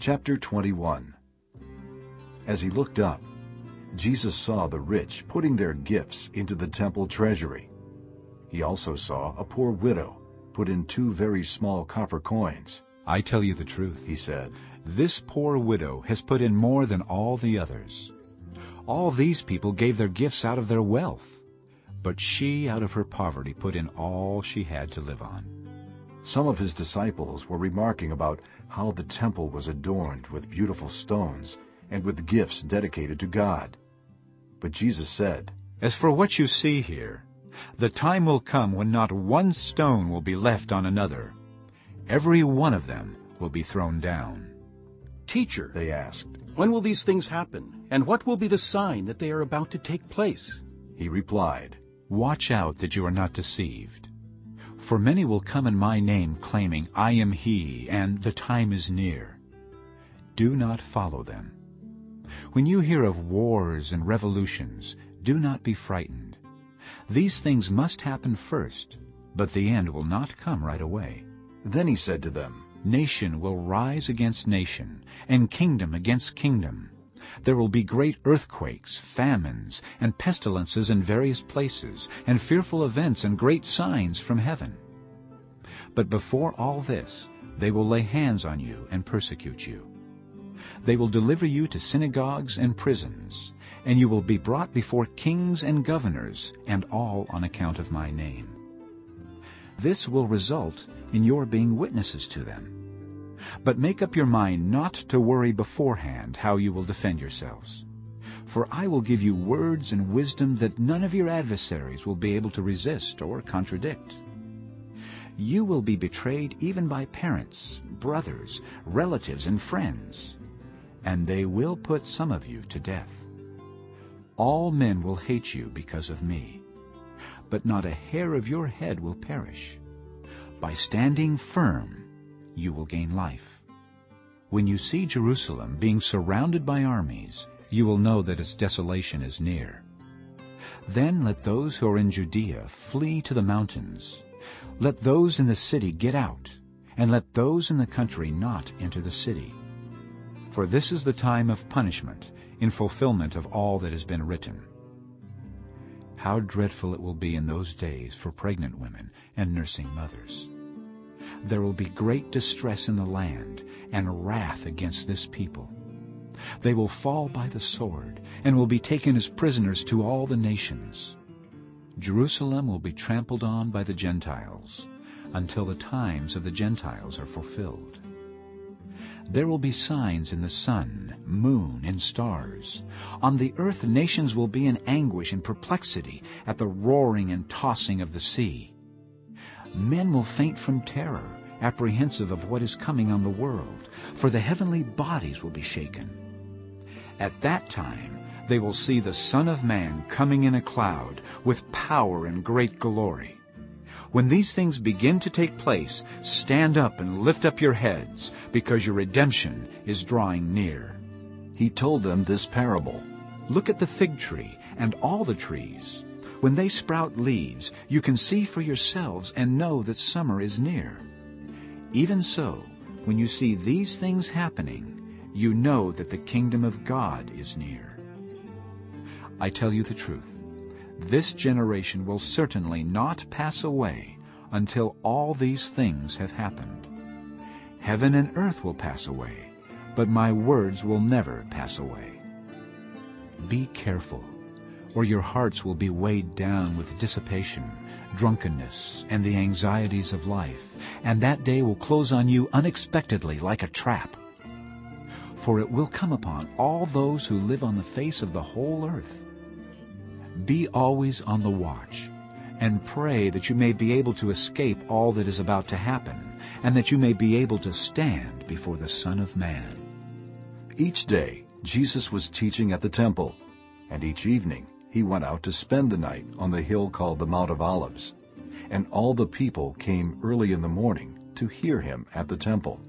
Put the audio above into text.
Chapter 21 As he looked up, Jesus saw the rich putting their gifts into the temple treasury. He also saw a poor widow put in two very small copper coins. I tell you the truth, He said, this poor widow has put in more than all the others. All these people gave their gifts out of their wealth, but she out of her poverty put in all she had to live on. Some of his disciples were remarking about how the temple was adorned with beautiful stones and with gifts dedicated to God. But Jesus said, As for what you see here, the time will come when not one stone will be left on another. Every one of them will be thrown down. Teacher, They asked. when will these things happen? And what will be the sign that they are about to take place? He replied, Watch out that you are not deceived. For many will come in my name claiming, I am he, and the time is near. Do not follow them. When you hear of wars and revolutions, do not be frightened. These things must happen first, but the end will not come right away. Then he said to them, Nation will rise against nation, and kingdom against kingdom. There will be great earthquakes, famines, and pestilences in various places, and fearful events and great signs from heaven. But before all this, they will lay hands on you and persecute you. They will deliver you to synagogues and prisons, and you will be brought before kings and governors, and all on account of my name. This will result in your being witnesses to them. But make up your mind not to worry beforehand how you will defend yourselves. For I will give you words and wisdom that none of your adversaries will be able to resist or contradict. You will be betrayed even by parents, brothers, relatives, and friends, and they will put some of you to death. All men will hate you because of me, but not a hair of your head will perish. By standing firm, you will gain life. When you see Jerusalem being surrounded by armies, you will know that its desolation is near. Then let those who are in Judea flee to the mountains. Let those in the city get out, and let those in the country not enter the city. For this is the time of punishment, in fulfillment of all that has been written. How dreadful it will be in those days for pregnant women and nursing mothers. There will be great distress in the land and wrath against this people. They will fall by the sword and will be taken as prisoners to all the nations. Jerusalem will be trampled on by the Gentiles until the times of the Gentiles are fulfilled. There will be signs in the sun, moon, and stars. On the earth nations will be in anguish and perplexity at the roaring and tossing of the sea. Men will faint from terror, apprehensive of what is coming on the world, for the heavenly bodies will be shaken. At that time they will see the Son of Man coming in a cloud with power and great glory. When these things begin to take place, stand up and lift up your heads, because your redemption is drawing near. He told them this parable. Look at the fig tree and all the trees. When they sprout leaves, you can see for yourselves and know that summer is near. Even so, when you see these things happening, you know that the kingdom of God is near. I tell you the truth. This generation will certainly not pass away until all these things have happened. Heaven and earth will pass away, but my words will never pass away. Be careful, or your hearts will be weighed down with dissipation, drunkenness, and the anxieties of life, and that day will close on you unexpectedly like a trap. For it will come upon all those who live on the face of the whole earth. Be always on the watch, and pray that you may be able to escape all that is about to happen, and that you may be able to stand before the Son of Man. Each day Jesus was teaching at the temple, and each evening he went out to spend the night on the hill called the Mount of Olives. And all the people came early in the morning to hear him at the temple.